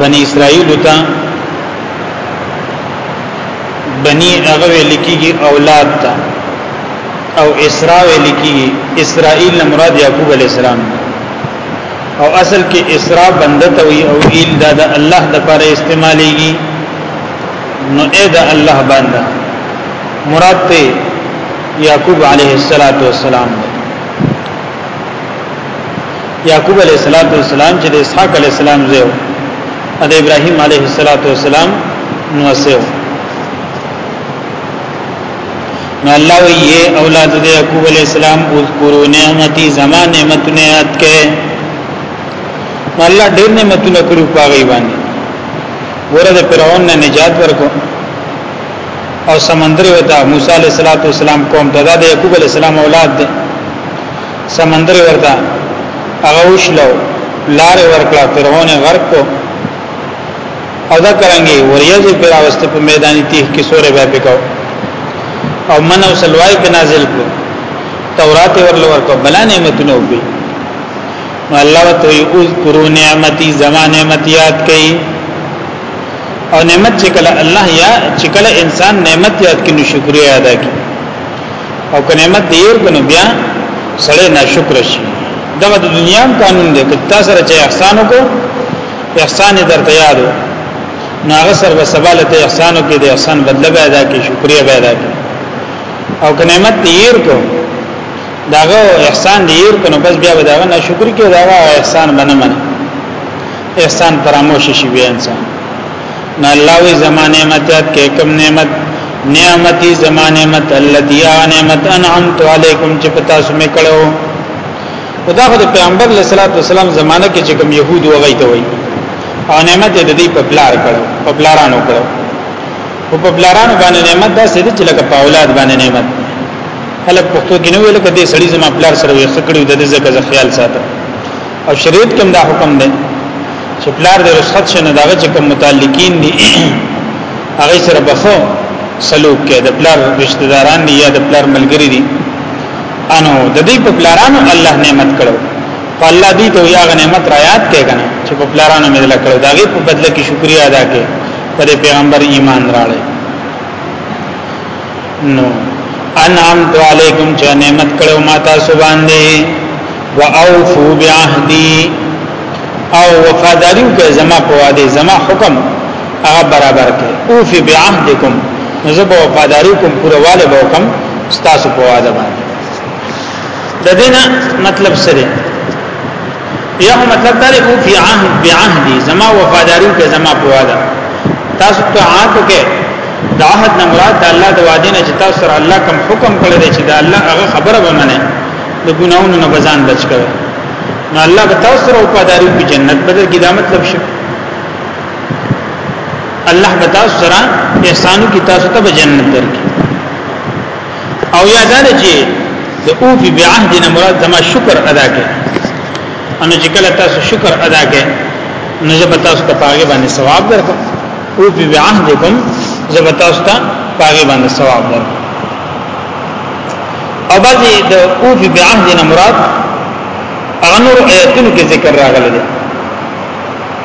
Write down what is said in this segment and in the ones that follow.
بنی اسرائیل ته بنی هغه ویل کیږي اولاد ته او اسراء ویل کیږي اسرائیل نه مراد یعقوب علی السلام او اصل کې اسراء بنده ته وی او ایل دا د الله د لپاره استعمالېږي نو اې دا الله بنده مراد ته یعقوب علیه السلام یعقوب علیه السلام چې د اسحاق علیه السلام زوی و د ابراهیم علیه السلام نو سیو نو الله وی اولاد د یعقوب علیه السلام اذکروا نعمتي زما نعمتونه یاد کړئ الله ډېر نعمتونه کړو پاغي باندې ورته فرعون نه نجات ورکو او سمندر وتا موسی علیہ السلام قوم ته د یعقوب علیہ السلام اولاد دی سمندر ورته هغه وشلو لار ورکړه فرعون غرق کو او دا کرانګي وریاض پر اوسته په میدانی تیه کې سورې بیا پکاو او من او سلوای په نازل کو تورات ورل ورکو بلا نعمتونه وبي نو الله وتو یوز کرو نعمتي زما نعمت یاد کړي او نعمت چې کله الله یا چې کله انسان نعمت یاد کړي نو شکریا ادا کړي او که نعمت دی ور کنو بیا سړی ناشکر شي دا د دنیا قانون دی که تاسو سره چې احسان وکړو احسان درته یادو ناغه سر به سبا له احسان کې د احسان بدله به ادا کی شکریا به ادا کی او که نعمت تیر کو داغه احسان دیر کنو بس بیا به داغه ناشکری کې داغه احسان منه منه احسان فراموش شي بیا انسان نه الله وی زما نعمت یاد کې کوم نعمت نعمتي زما نعمت الذي نعمت انعمت عليكم چې پتا سو مې کړو خدا خو د پیغمبر علیه الصلاۃ والسلام زمانہ کې چې کوم يهود وغی ته وای او نعمت د دې په بلار کړو په بلارانو کړو او په بلارانو باندې نعمت دا سید چې لکه په اولاد باندې نعمت خلک پښتو کې نه ویل کده سړی زما بلار سره وي خکړو د دې ځکه خیال ساته او شریعت کوم دا حکم دی چې پلار د رخصت شنه دغه چې کوم متعلقین دي هغه سره بخو سلوک کې د پلار رشتہ داران دي یا د پلار ملګری دي انو د دې په پلارانو الله نعمت کړو په الله دې ته یا نعمت را یاد کې کنه چې په پلارانو مې دل کړو داګه په بدله کې شکریا ادا کې پر پیغمبر ایمان راړې نو انعمت علیکم چې نعمت کړو ما تاسو باندې واوفو بعهدی او وفاداری کې زما په وعده زما حکم هغه برابر کړي اوفي بعهدکم زبو وفاداری کوم پوره والے به حکم تاسو په وعده باندې د دینه مطلب سره یا مطلب دا دی او فی عهد بعهدی زما وفاداری کې زما په وعده تاسو ته عهد کې دا عهد نه مراد د الله د وعده نه چې تاسو سره الله کوم حکم کړی دی چې دا الله هغه خبره به منه د ګناونو نه بزان بچ کړي نو الله به تاسو سره وفاداری په جنت بدل کې دا مطلب شي الله به تاسو سره احسانو کې تاسو ته جنت درکړي او یا دا چې د اوفی بعهد نه مراد زما شکر ادا کړي ان چې کله تاسو شکر ادا کړئ نو زه به تاسو ته پاګې باندې ثواب درکړم اوفی بعهدکم زه به تاسو ته پاګې باندې ثواب درکړم او بعضی د اوفی بعهد نه مراد هغه نور آیاتونو کې ذکر راغلی دی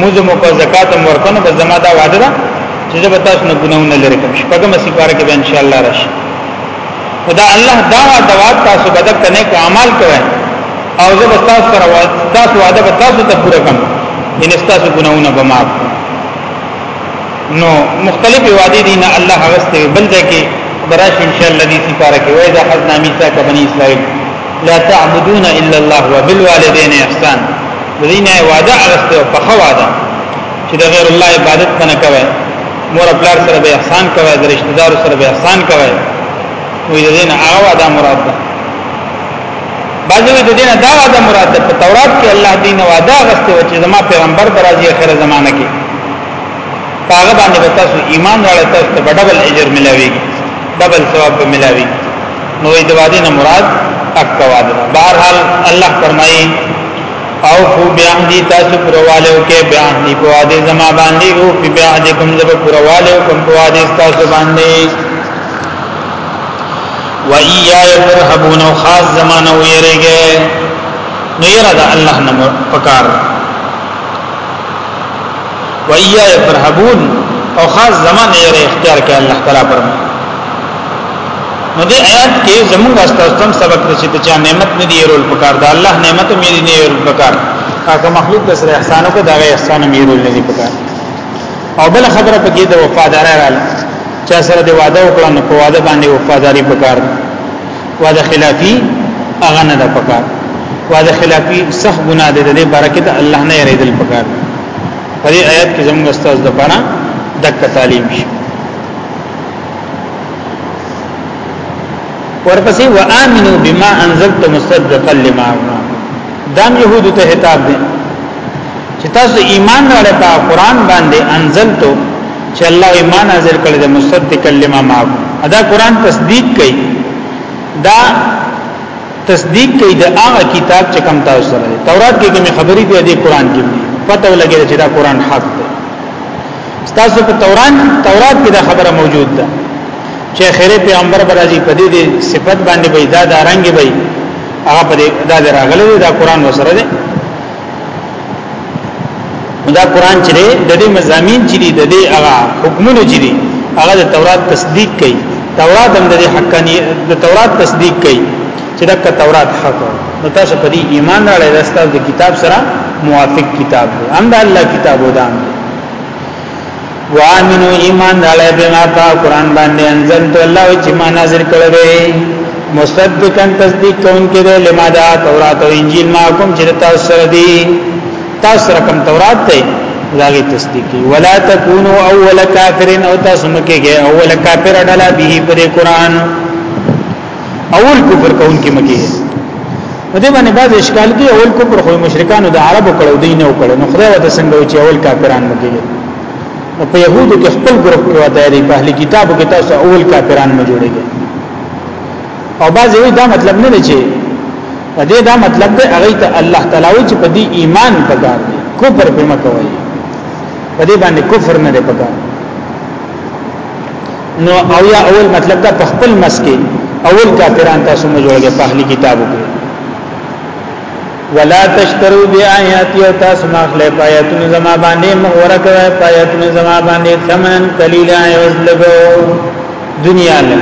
موزه مو کو زکات هم ورکنو بس زما دا وعده ده چې زه به تاسو نه ګناونه لري کوم شپږم سپاره کې به ان شاء الله راشي خدا الله دا دوا تاسو بد کنه کو عمل کوي او زه به تاسو سره تاسو وعده به تاسو ته پوره کوم ان تاسو ګناونه به معاف نو مختلف وعده دي نه الله هغه ستې بل ځکه براش ان شاء الله دې سپاره کې وای دا حزنا میثاق بنی اسرائیل لا تعبدون الا الله وبالوالدين احسان دین وعده اغسته او پخوا وعده چې د غیر الله عبادت نه کوي مور خپل سره به احسان کوي د رشتہ دار سره به احسان کوي وې د دین هغه وعده مراد ده بعضوی د دین دا وعده مراد ده په تورات کې الله دین وعده اغسته چې زما پیغمبر درازي اخر زمانہ کې هغه باندې تاسو ایمان راړی تاسو ته ډبل اجر ملاويږي ډبل ثواب ملاويږي نو د وادي نه مراد حق وادي بهر حال الله فرمایي او فو بیاهدی تاسو پروالیو کې بیاهدی په وادي زما باندې او په بیاهدی کوم زب پروالیو کوم په وادي تاسو باندې و ایا فرحبون خاص زمانہ ویریږي نو یره دا الله نه پکار و ایا فرحبون او خاص زمانه یې اختیار کړي الله تعالی پر نو دې آیات کې زموږ استاستم سبق چې د چا نعمت نه دی رول پکار دا الله نعمت مې نه رول پکار هغه مخلوق د سره احسانو کو دا احسان مې رول نه دی پکار او بل خبره پکې د وفادار رااله چا سره د وعده وکړه نو په وعده باندې وفاداری پکار ده وعده خلافی هغه نه ده پکار وعده خلافی صح ګناه ده د برکت الله نه یریدل پکار په دې آیات کې زموږ استاد د پاره دک تعلیم شي ورپسې وامنو بما انزلت مصدقا لما دام يهود ته خطاب دي چې تاسو ایمان راړې په قران باندې انزلتو چې الله ایمان نازل کړی د مصدق لما معه دا قران تصدیق کوي دا تصدیق کوي د هغه کتاب چې کوم تاسو سره دی تورات کې کوم خبرې دی د قران کې پته ولګی چې دا قران حق دی تاسو په تورات تورات کې دا خبره موجود ده چې خیره پیغمبر برازي په دې صفت باندې به دا رنگ به هغه په دې دا راغله دا قران وسره ده دا قران چې د دې مزامین چې د دې هغه حکمونه چې دي هغه د تورات تصدیق کوي تورات هم د دې حقاني د تورات تصدیق کوي چې دا تورات حق نو تاسو په دې ایمان راړی دا ستاسو د کتاب سره موافق کتاب دی هم د الله کتاب ودان دی وامنو ایمان داله بما پا قرآن باندې انزل تو الله چې ما نازل کړو دی مصدقا تصدیق کون کې دی لما دا تورات او انجیل ما کوم چې تاسو سره دی تاسو سره کوم تورات دی داغي تصدیق کی ولا تکونو اول کافرین او تاسو مکه کې اول کافر ډلا به پر قرآن اول کفر کون کې مکه په دې باندې بعض اشکال کې اول کفر خو مشرکانو د عربو کړو دین او کړو نو خدای وته څنګه چې اول کافران مګیږي نو په يهودو کې خپل ګروپ کې وته دی په اهل کتابو کې تاسو اول کافران مې جوړیږي او بعض یې دا مطلب نه لچې دې دا مطلب دی هغه ته الله تعالی او چې په دې ایمان پکار دی کفر به مکوي په دې باندې کفر نه دی پکار نو او یا اول مطلب دا په خپل مسکی اول کافران تاسو مو جوړګه په اهلی کتابو کې ولا تشترو بیاات یو تاسو ماخله پایتون زما باندې مغوره کوي پایتون زما باندې ثمن قلیلا یوز لګو دنیا له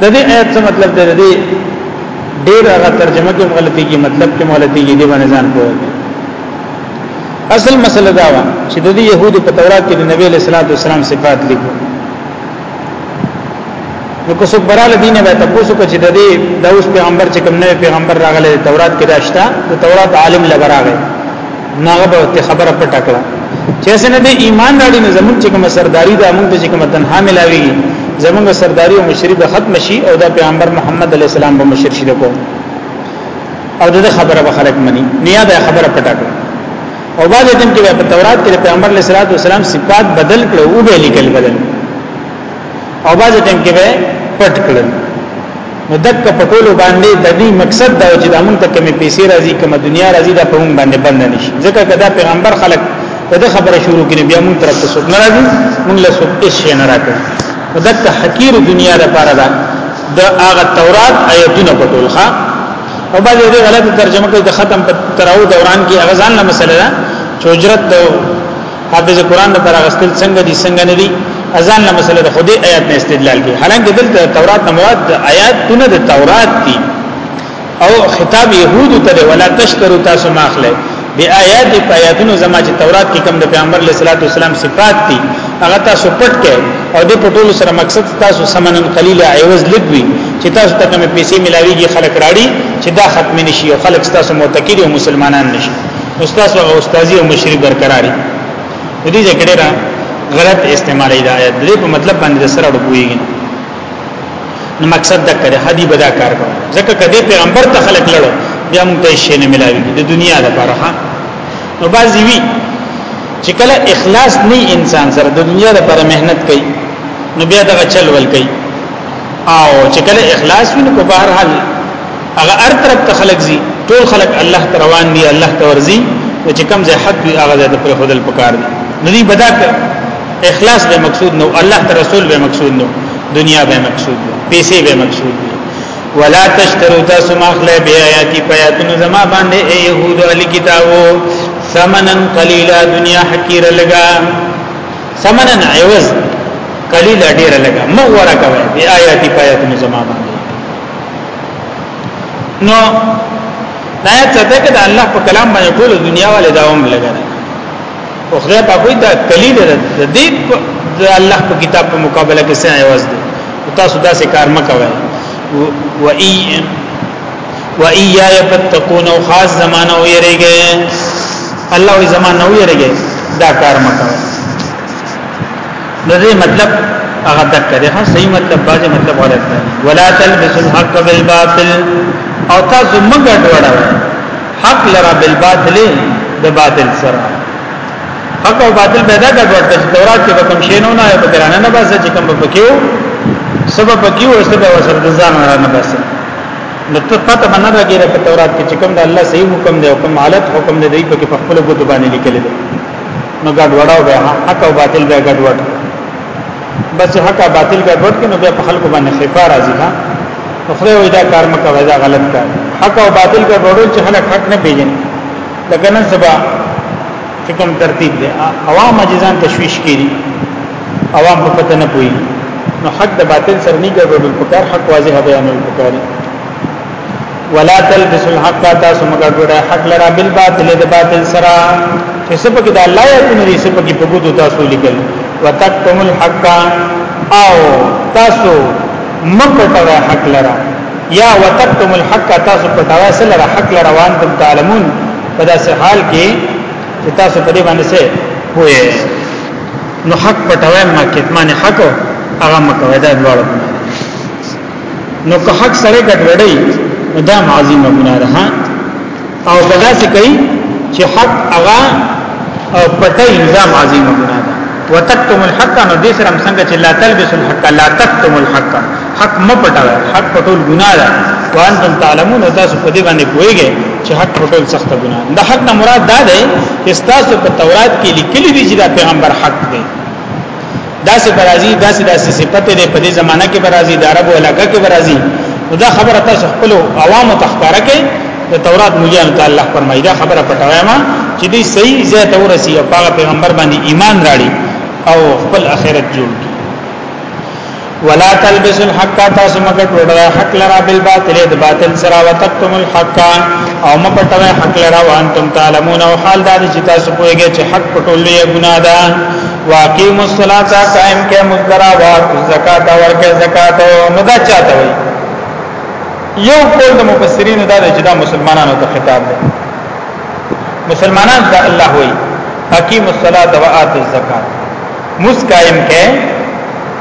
د دې آیت څه مطلب دی دی ډیر هغه ترجمه کې غلطي کې مطلب کې غلطي کې دی باندې ځان کوی اصل مسله دا و چې د يهودو په تورات کې د نبی له صلوات والسلام صفات لیکو نو کو څوک براله دینه به تاسو کو چې د دې د اوس پیغمبر چې کوم نوې پیغمبر راغله د تورات کې داشتا د تورات عالم لګراغه ناغه به خبره پټه کړه چې څنګه د ایمان راړي نه زموږ چې کوم سرداری د موږ چې کوم تنها ملاوي زموږ سرداری او مشری به ختم شي او د پیغمبر محمد علی السلام به مشر شي دکو او د خبره به خلق مني نیا به خبره پټه کړي او بعد دین کې په تورات کې پیغمبر علیه الصلاۃ والسلام صفات بدل کړو او به لیکل بدل او بعد دین کې به پټ کړل نو دک پټولو باندې د دې مقصد دا چې د موږ ته کومې پیسې راځي کومه دنیا راځي دا په موږ باندې بند نشي ځکه کدا پیغمبر خلق دا خبره شروع کړي بیا موږ طرف ته څوک نه راځي موږ له څوک هیڅ نه راکړي دک حقیر دنیا لپاره دا د هغه تورات آیتونه په ټول ښا او بعد دې غلط ترجمه کوي د ختم په تراو دوران کې هغه ځان له مسله ده چې اجرت د حافظ قرآن لپاره غسل څنګه دي څنګه نه دي ازان له مسله ده خودي آیات نه استدلال کوي حالانکه دلته تورات نه مراد آیات نه د تورات دي او خطاب يهود ته دی ولا تشترو تاسو ماخله بی آیات په آیاتونو زما چې تورات کې کوم د پیغمبر علیه الصلاۃ والسلام صفات دي هغه تاسو پټ کړئ او د پټولو سره مقصد تاسو سمنن قلیل عوض لګوي چې تاسو ته کوم پیسې ملاويږي خلک راړي چې دا ختم نشي او خلک تاسو معتقد او مسلمانان نشي استاد او استاذي او مشري برقراري دې ځکه ډېر غلط استعمالي دا آیات دې په مطلب باندې سره ډوبويږي نو مقصد دا کړه هدي بدا کار کوي ځکه کدی پیغمبر ته خلق لړ بیا موږ ته شي نه ملاوي د دنیا لپاره ها نو بعضی وی چې کله اخلاص نه انسان سره د دنیا لپاره مهنت کوي نو بیا دغه چل ول کوي او چې کله اخلاص وي نو په بهر حال هغه هر طرف ته خلق زی ټول خلق الله تروان دی الله تورزی چې کم زه حق وي هغه د پر خدل پکار دی ندی بدا اخلاص به مقصود نو الله ته رسول به مقصود نو دنیا به مقصود نو پیسې به مقصود نو ولا تشترو تاسو ماخله بی آیاتی پیاتونو زما باندې اے یهود علی کتابو ثمنن قلیلا دنیا حقیر لگا ثمنن عوض قلیلا ډیر لگا مغورا کوي بی آیاتی پیاتونو زما باندې نو دا څه ده چې الله په کلام باندې ټول دنیا والے داوم لګا او خدای په کوئی دا کلی ده د دې د الله په کتاب په مقابله کې څه عوض دي تاسو دا څه کار مکوئ و ای و ایا یتقون او خاص زمانہ او یریږي الله وی زمانہ او یریږي دا کار مکوئ نو دې مطلب هغه تک کړي ها صحیح مطلب باځه مطلب غلط نه ولا تلبسوا الحق بالباطل او تاسو مګډ وړه حق لرا بالباطل د باطل سره حق او باطل پیدا کړ ورته تورات کې کوم شی نه نه په ګرانه نه باسه چې کوم پکيو سبب پکيو او سبب وسر د ځان نه باسه نو ته پته باندې راګیر په تورات کې چې کوم د الله صحیح حکم دی او کوم حالت حکم دی دوی په کې په خپل بوت باندې لیکل دي نو ګډ وډاو به حق او باطل به ګډ وډاو بس حق باطل ګډوډ کینو بیا په خلکو باندې خفا راځي ها خدای وای دا کار مکه وای دا غلط کار حق او باطل ګډوډول چې خلک حق نه پیژني لکه نن سبا چې کوم ترتیب دی عوام اجزان تشویش کړي عوام په پته نه پوي نو حق د باطل سره نه ګډوډول پکار حق واضح بیانول پکاري ولا تلبس الحق تاسو مګه ګډه حق لرا بالباطل د باطل سره چې سبق د الله یا تنه دې سبق په ګوتو تاسو لیکل وتکتم الحق او تاسو مپټوي حق لرا یا وتکتم الحق تاسو پټوي سره حق لرا وان تم تعلمون په داسې حال کې چې تاسو په دې باندې څه پوهه نو حق پټوي ما کتمان حق هغه مکوي دا ډول نو که حق سره ګډوډي دا عظیمه ګناه ده او کدا سي کوي چې حق هغه پټي نظام عظیمه ګناه ده وتکتم الحق نو دې سره څنګه چې لا تلبس الحق لا تکتم الحق حق م پټاوه حق پټول ګناه ده وانتم تعلمون تاسو په دې باندې پوهیږئ چې حق پټول سخت ګناه ده حق نه مراد دا ده چې تاسو په تورات کې لیکلي دي چې دا پیغمبر حق دی داسې برازي داسې داسې صفت دې په دې زمانہ کې برازي د عربو علاقه کې برازي دا خبره تاسو خپل عوام ته ښکارا کې د تورات مجان ته الله فرمایي دا خبره پټوي ما چې دې صحیح ځای ته ورسي او هغه پیغمبر باندې ایمان راړي او خپل اخرت جوړ کړي ولا تلبس الحق تاسو مګه ټوډه حق لرا بالباطل د باطل سره وتقتم الحق او مپټوي حق لرا وانتم تعلمون او حال دا چې تاسو پوهیږئ چې حق پټول یې ګناه ده واقیم الصلاة قائم کې مزدرا واق زکات ورکه زکات نو دا چاته وي یو قول د مفسرین دا چې دا مسلمانانو ته خطاب دی مسلمانان ته الله وي حکیم الصلاة و آت الزکات مس قائم کې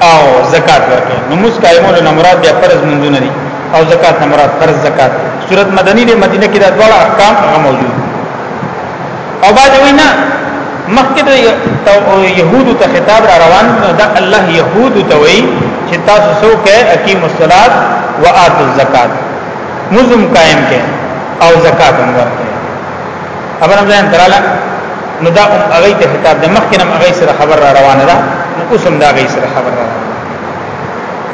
او زکات ورکه نو مس قائمونو نه مراد بیا فرض منځونه دي او زکات نه مراد فرض زکات صورت مدنی دی مدینه کې دا ډول احکام هغه موجود او باج وینا مخکې د يهودو ته خطاب را روان نو دا الله يهودو ته وی چې تاسو سو کې اقیم الصلات و اتو الزکات مزم قائم کې او زکات هم ورکړي خبر هم ځان تراله نو دا هغه ته خطاب د مخکې هم هغه سره خبر را روانه ده اوس هم دا هغه سره خبر را روانه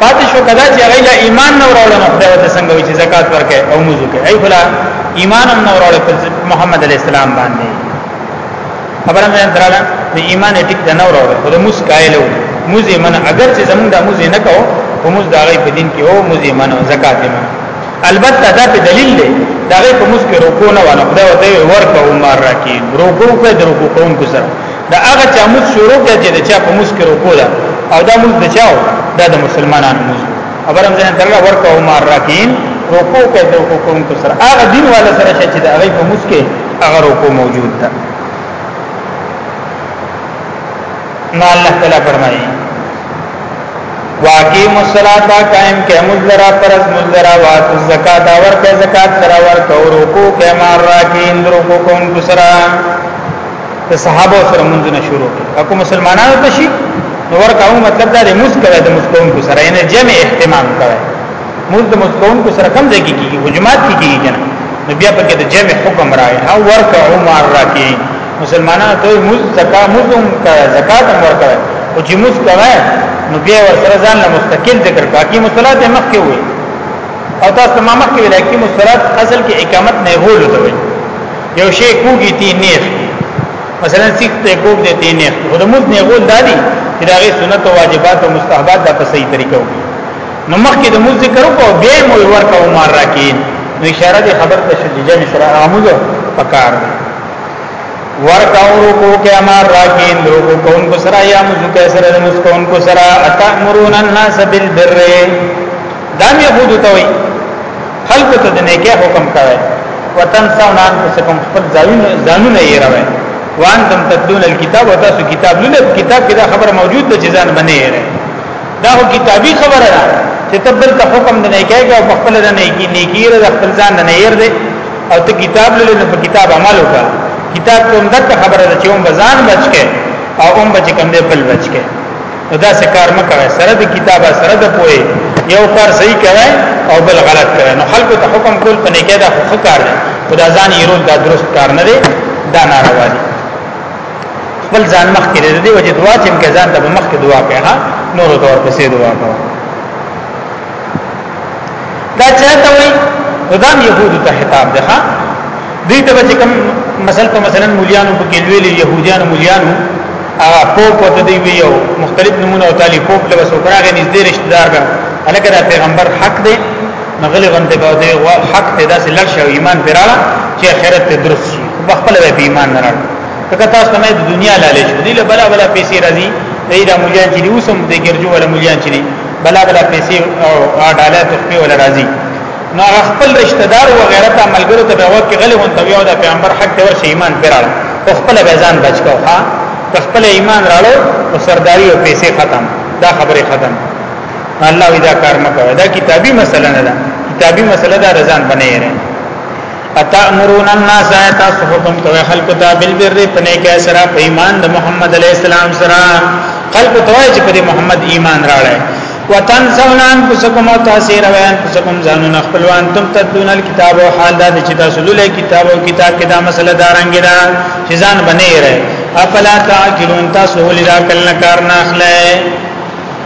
پاتې شو کدا چې هغه لا ایمان نه وروړ نو خدای ته څنګه وي چې زکات ورکړي او موزه کوي ای خلا ایمان هم نه وروړ په محمد علی السلام باندې خبره مې دراله د ایمان ټیک نه وروړ خو د موس کایلو موزه من اگر چې زمونږ د موزه نه کو په موز د هغه په دین کې او موزه من او زکات یې من البته دا په دلیل دی دا غي په موس کې روکو نه ونه خدای ورته ورکو عمر راکې روکو په دروکو کوم کو سره دا هغه چا موږ شروع کړ چې دا چا په موږ کې رکوع ده او دا موږ د چاو دا د مسلمانانو موږ خبر هم ځان درګه ورکو عمر راکین رکوع کې د رکوع کوم کو سره هغه دین والا سره چې دا هغه په موږ کې هغه رکوع موجود ده نو الله تعالی فرمایي واقیم الصلاۃ قائم کې مزرا پرز مزرا وات زکات اور کې زکات سره ور کو رکوع کې مار راکین رکوع کوم کو سره د صحابه سره منځونه شروع اكو مسلمانانو ته شي نو ورکاو مطلب دا دی موږ کوي د مسلمانانو کو سره یعنی جمع اهتمام کوي موږ د مسلمانانو کو سره کم ځای کې کیږي حجمات کې کیږي کنه نو بیا پکې د جمع حکم راغی او ورکاو مع الراکعين مسلمانانو ته موږ زکات موږ هم کوي زکات هم ورکوي او چې موږ کوي نو بیا ور سره ځان له مستقل ذکر کا کی مصلات مخ کې وي او تاسو ما مخ کې ویل کی مصلات اصل کې اقامت نه هول ته وي یو شی کوګی تی نیخ مثلا سیک ته کوګ دې تی نیخ خود موږ نه غول دادی چې دا غي سنت او واجبات او مستحبات د په صحیح طریقو نو مخکې د موږ ذکر وکاو به مو ورکاو مار راکې نو اشاره دې خبر ته شې جن سره عامو پکار دی ورکاو رکو کې امر راکین رکو کون کو سرا یا مزو کې سرا نمس کون کو سرا اتامرون الناس بالبر دام يهودو ته وي خلق ته د نیکه حکم کوي وطن ساون انفسکم خپل ځانونه ځانونه یې راوي وان تم تدون الكتاب وتاسو کتاب لونه کتاب کې دا خبره موجود ده چې ځان باندې یې دا هو کتابي خبره ده چې تبل ته حکم نه کېږي او خپل نه نیکی نیکی را خپل ځان نه یې ده او ته کتاب لونه په کتاب عمل وکړه کتاب کوم دغه خبره ده چې هم ځان بچ کې او هم بچ کم دې بل بچ کې نو دا څه کار مکوي سره د کتابه سره د پوي یو کار صحیح کوي او بل غلط کوي نو خلکو ته حکم کول په نیکه دا خو کار دی خدا ځان یې رول دا درست کار نه دی دا ناروا دی خپل ځان مخ کې دی وجه دعا چې امکان ته مخ کې دعا کوي نور دور پسې دعا کوي دا چاته وي نو دا يهودو ته خطاب ده دوی ته چې کوم مثلا په مثلا مليانو په کې ویلي يهوديانو مليانو هغه پوپ ته دی ویو مختلف نمونه او تعالی پوپ له وسوکراغه نږدې رشتہ دار ده الکه دا پیغمبر حق دی نغلی غنده به دی حق ته داسې لړ شو ایمان پیراله چې آخرت ته درست شي خپل به ایمان نه راړي کله تاسو ته د دنیا لاله شو دی له بلا بلا پیسې راځي دا مليان چې اوسم د ګرځو ولا مليان چې بلا بلا پیسې او ډاله تخفي ولا راځي نو خپل رشتہ دار او غیره ته ملګرو ته وخت کې غلې وته یو د پیغمبر حق ته ورشي ایمان پیراله خپل بیزان بچو ها خپل ایمان راړو او سرداری او پیسې ختم دا خبره ختم الله وی دا کار مکوه دا کتابی مسله نه ده کتابی مسله دا رضان بنئ رہے اتامرون الناس تاسو حکم کوي خلق ته بالبر پنه کې سره په ایمان د محمد علی السلام سره خلق ته چې په محمد ایمان راړي وتنسون انفسکم او تاسو روي انفسکم ځانونه خپلوان تم تدون الكتاب او حال دا چې تاسو لولې کتاب او کتاب کې دا مسله دارنګ دا چې ځان بنې رہے افلا تعقلون تاسو ولې دا کله کار نه اخلئ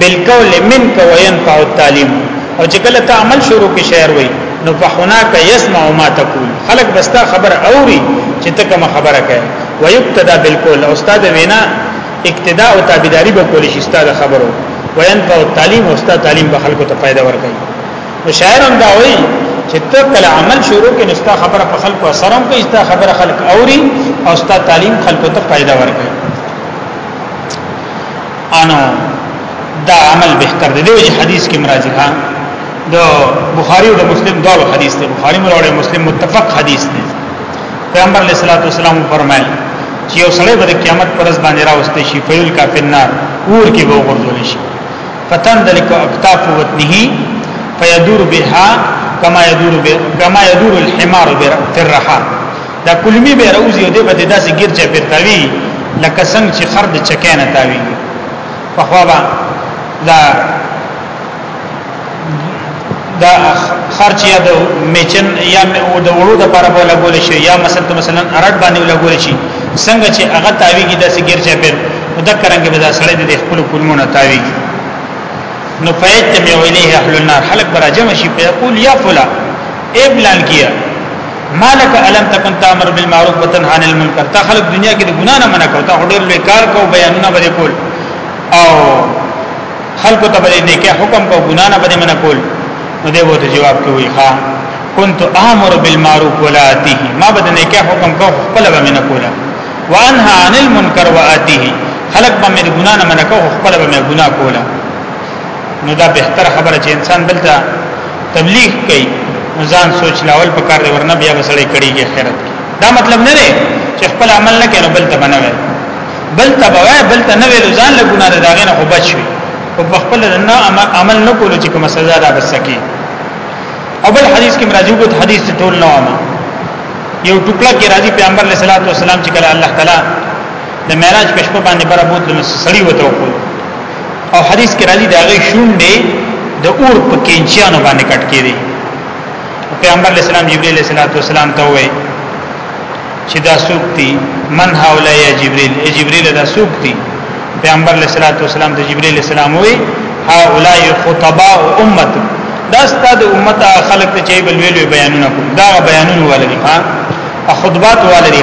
بالقول منك وينفع التعليم او چې کله ته عمل شروع کې شعر وای نو په هناک يسمع ما تقول خلق بستا خبر اوري چې ته کوم خبره کوي ويقتدى بالقول او استاد وینا اقتداء او تابعداري به کول شي استاد خبرو وينفع التعليم او استاد تعلیم به خلکو ته فائدہ ورکړي نو شاعر هم دا وایي چې ته کله عمل شروع کې نستا خبره په خلکو اثر هم کوي ستا خبره خلک اوري او ستا تعلیم خلکو ته فائدہ ورکړي انو دا عمل بهتر دی دی حدیث کې مرادی ها د بخاری او د مسلم دغه حدیث دی بخاری مروړي مسلم متفق حدیث دی پیغمبر علیہ الصلوۃ والسلام فرمایل چې یو سړی به قیامت پر ورځ باندې راوستي شي فیل کا فنار اور کې به وګرځول شي فتن دلک اکتاف وتنه فیدور بها کما یدور کما یدور الحمار بالرحا دا کلمی به روزي او دې به داسې ګیر چا پیرتاوی لکه څنګه چې خر د چکه نه تاوی په خوا با دا دا خرچ یا د میچن یا د وړو د پر بوله ګول شي یا مثلا مثلا ارټ باندې ولا ګول شي څنګه چې هغه تاویږي داسې ګیر چا پیر مذکرانګه به دا سړی د خپل کلمونه تاویږي نو فیتم یو الیه اهل النار خلق براجم شي په یقول یا فلا ابلان کیا مالک الم تکن تامر بالمعروف وتنها عن المنکر تا خلق دنیا کې د ګنا نه منع کوتا هډر له کار کو بیانونه بری کول او خلق ته بری نه کې حکم کو ګنا نه بری منع کول نو دی وته جواب کوي ها كنت امر بالمعروف ولا اتيه ما بده نه کې حکم کو خپل به منع کولا وانها عن المنکر واتيه خلق به مې ګنا نه منع کو خپل به مې ګنا کولا نو دا بهتر خبره چې انسان دلته تبلیغ کوي ځان سوچ لاول په کار دی ورنه بیا وسړی کړيږي خیرت دا مطلب نه دی چې خپل عمل نه کینو بل ته بنوي بل ته بوي بل ته نه ویل ځان له ګناه ده داغه نه خو بچوي او په خپل نه عمل نه کولو چې کوم سزا ده بس سکی او بل حدیث کې مرাজি کو حدیث ټول نه وامه یو ټوکړه کې راځي پیغمبر علیه الصلاۃ والسلام چې کله الله تعالی د معراج په شپه باندې برابر د مسړی وته وکړ او حدیث کې راځي دا غي شونډې د اور په کینچانو باندې کټ کړي پیغمبر علیہ السلام جبرئیل علیہ الصلوۃ والسلام ته وایي چې دا سوق دي من حوله یا جبرئیل ای جبرئیل دا سوق دي پیغمبر علیہ الصلوۃ والسلام ته جبرئیل علیہ السلام وایي هؤلاء خطباء امه دا ستاد امت خلق ته چې بل ویلو بیانونه کوم دا بیانونه ولري ها خطبات ولري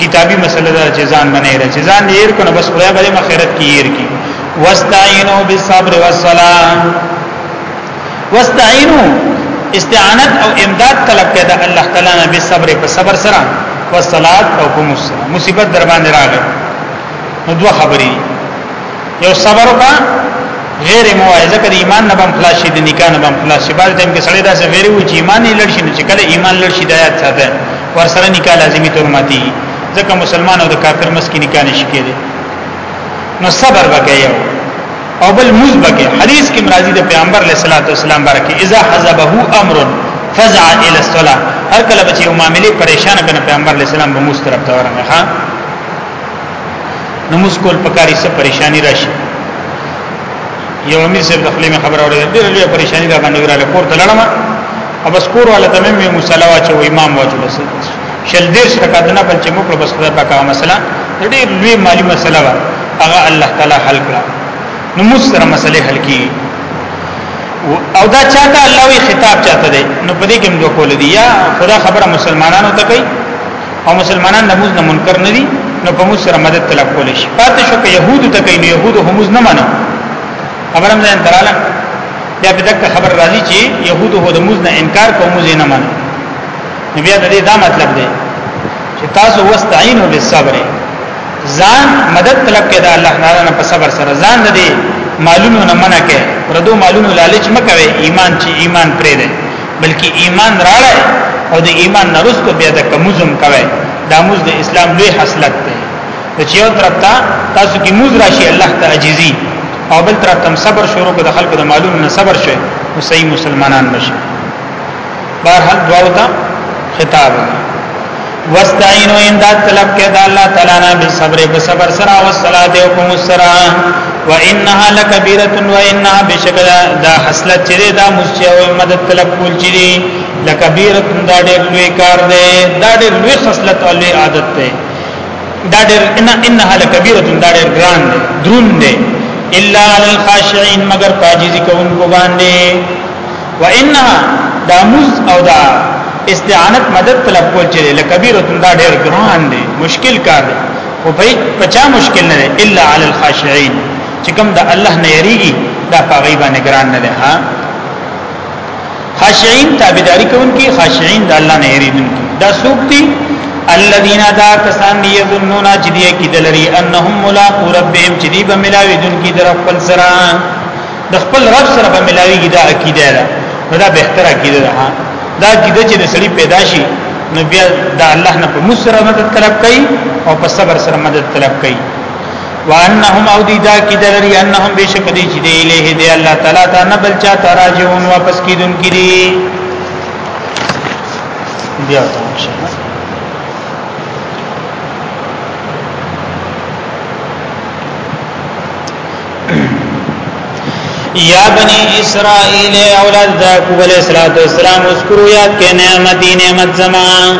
کتابی مسله دا چې ځان باندې را چې ځان یې کنه بس خدای باندې مخیرت کیږي کی واستعینوا بالصبر والصلاه واستعینوا استعانت او امداد طلب کړه د الله تعالی نه به صبر په صبر سره والصلاه او کوم مصیبت در باندې راغله نو دوه خبرې یو صبر وکا غیر موایزه کړي ایمان نه بم خلاص شي د نکاح نه بم خلاص شي بل ټیم کې سړی داسې غیر و چې ایمان یې لړ شي نو چې کله ایمان لړ شي د آیات ساته ور سره نکاح لازمي تور ماتي ځکه مسلمان او د کافر مس کې نکاح نشي کېدی نو صبر وکړي او بل موز بکې حدیث کې مرাজি د پیغمبر علیه الصلاۃ والسلام برکه اذا حزبه امر فزع الى الصلاه هر کله چې یو معاملې پریشان کنه پیغمبر علیه السلام به موس طرف ته ورغه نو مسکول پکاري څه پریشانی راشي یو امیر صاحب د خپلې خبره اورېدل ډېر لوی پریشانی را باندې وراله کور ته لړم او بس کور والا ته مې مصلا واچو امام واچو بس شل دیر رکعات نه بل چې موږ بس خدای پاک هغه مسله ډېر لوی مالی مسله و هغه الله تعالی حل کړه نو موږ سره مسله حل کی او دا چاته الله وی خطاب چاته دی نو پدې کې موږ کول دی یا خدا خبره مسلمانانو ته کوي او مسلمانان نموز نه منکر نه دي نو په موږ سره مدد طلب کول شي پاتې شو که يهودو ته کوي يهودو هم نه منو خبرم ځان تراله بیا په دغه خبر راځي چې يهودو هو د موږ نه انکار کوي موږ نه منو بیا د دې دا مطلب دی چې تاسو واستعینوا بالصبر ځان مدد طلب کړه الله تعالی نه په صبر سره ځان د دې معلومو نه منکه ردو معلومو لالچ مکوي ایمان چې ایمان پرې دی بلکې ایمان راړی او د ایمان نرسته بیا د کمزم کوي دا موز د اسلام لوی حسلت دی چې یو طرف ته تاسو کې موز راشي الله ته عجزي او بل طرف تم صبر شروع کو د خلکو د معلوم نه صبر شي نو صحیح مسلمانان نشي بهر حال دعا وتا خطاب دی واستعینوا امداد طلب کې د الله تعالی نه به صبر په صبر سره او صلات او کوم سره و انها لکبیره و انها بشکل دا حسلت چې دا مسجد او مدد طلب کول چې دی لکبیره دا ډېر لوی کار دی دا ډېر لوی خصلت او لوی عادت دی دا ډېر ان انها لکبیره دا ډېر ګران دی درون دی الا علی الخاشعين مگر پاجیزی کوونکو باندې وانها دا مز او دا استعانت مدد طلب کول چې لکبیر دا ډېر ګران دی مشکل کار دی او په پچا مشکل نه دی الا علی الخاشعين چې کوم د الله نه یریږي دا پاغي باندې ګران نه دی ها خاشعين تابعداري کوونکي خاشعين د الله نه یریدونکي دا سوق دي الذين دا کسان دی یظنون چې دی کې دلري انهم ملاقات ربهم چې دی به ملاوي دن کی در خپل سره د خپل رب سره به ملاويږي دا عقیده ده نو دا به تر عقیده ده دا عقیده چې سړی پیدا شي نو بیا د الله نه په مسره مدد طلب کوي او په صبر سره مدد طلب کوي وانهم او دی دا کی دلری انهم بشک دی چې دی له دی الله تعالی ته نه بل چا تراجون واپس کیدون کړي بیا تماشا یا بنی اسرائیل اولاد دا کوب علیہ الصلوۃ والسلام اذکرو یاد کې نعمت نعمت زمان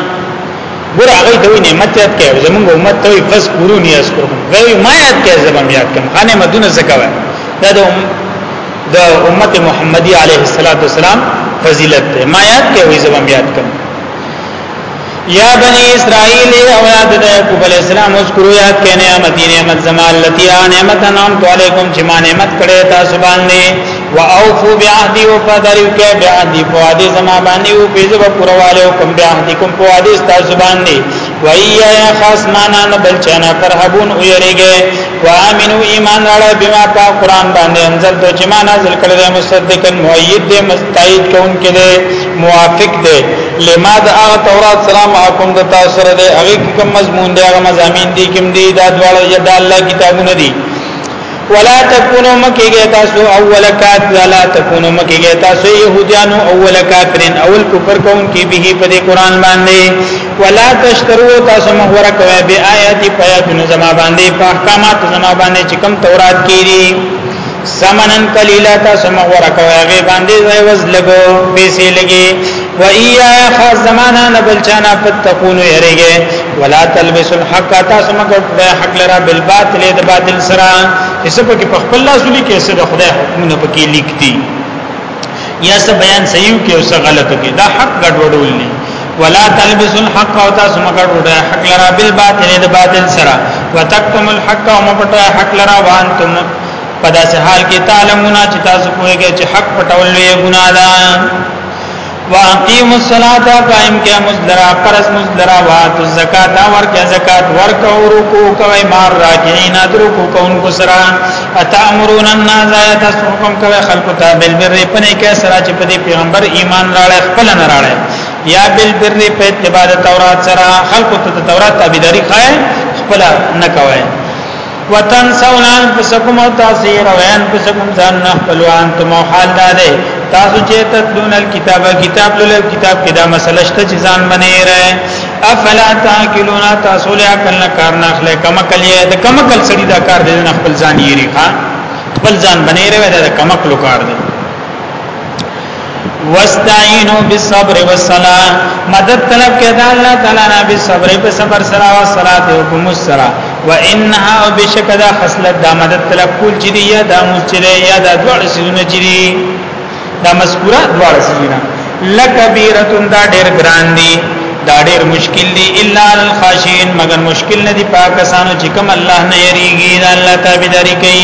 ګور هغه ته وی نعمت یاد کې زمونږ امت ته فس ګورو نه اذکر غوی ما یاد کې زمم یاد کم خانه مدونه زکوا دا د د امت محمدی علیه الصلاۃ والسلام فضیلت ما یاد کې وی زمم یاد کم یا بنی اسرائیل او یاد د یعقوب علی السلام اذکروا یاد کړئ نعمت نعمت زما التي نعمت انعام علیکم چې ما نعمت کړې تاسو باندې واوفوا بعهدي وفادروا کې بعهدي فوادي زما باندې او پیزه په پرواله کوم بعهدي کوم فوادي تاسو باندې وَإِيَّا خاص معنا نه بل چانا ترهبون او یریږي وامنو ایمان راړه بما پا قران باندې انزل تو چې ما نازل کړل مصدقن مؤید دې مستعید کون کې دې موافق دی لما د هغه تورات سره محکم د تاسو سره دی هغه کوم مضمون دی هغه مزامین دي کوم دي دا دواړه یا د الله کتابونه دي ولا تکونو مکیږي تاسو اول کات ولا تکونو مکیږي تاسو يهوديانو اول کافرين اول کفر کون کی به په دې قران باندې ولا تشترو تاسو مغوره کوي به آیات پیاتونه زما باندې په احکامات زما باندې چې کوم تورات کیږي سمنن قلیلا تاسو مغور کوي هغه باندې ځای وز لګو پیسې لګي و ایا خاص زمانہ نه بلچانا فتقون یریږي ولا تلبس الحق تاسو مګر خدای حق لرا بالباطل د باطل سره هیڅ په کې په خپل لاس لیکي سره خدای حکمونه پکې لیکتي یا څه بیان صحیح کې او څه غلط کې دا حق ګډوډول نه ولا تلبس الحق او تاسو مګر خدای حق لرا بالباطل د باطل سره وتکتم الحق او مپټه حق لرا وانتم په داسې حال کې تعلمون چې تاسو کویږئ چې حق پټول لوی ګناه ده واقیم الصلاۃ قائم کیا مزدرا فرض مزدرا وات الزکات اور کیا زکات ورک او رکوع کوي مار راکعين ادرکو کوونکو سره اتامرون الناس یتسحقم کوي خلق ته بل بر پنه کې سره چې په پیغمبر ایمان راړې خپل نه راړې یا بل بر په اتباع تورات سره خلق ته تورات تابعداري خای خپل نه کوي وطن سونان پسکم او تاثیر او ان پسکم ځان نه خپلوان ته مو حال داده تاسو چې تدون الكتابه کتاب له کتاب کې دا مسله شته چې ځان منې رہے افلا تاکلون تاسو له عقل نه کار نه اخلي کما کلیه د کما کل سړي دا کار دې نه خپل ځان یې ریخا خپل ځان بنې رہے دا کما کلو کار دې واستعینوا بالصبر والصلاه مدد طلب کې دا الله تعالی نه به صبر په صبر سره او صلات او کوم سره وانها بشکدا خصلت دا مدد طلب کول چې دی یا دا مسجد یا دا دوړ سونه چې دی دا مذکوره دوړ سونه لکبیره دا ډیر ګران دی دا ډیر مشکل دی الا الخاشین مگر مشکل نه دی پاکستانو چې کوم الله نه یریږي دا الله تابعداري کوي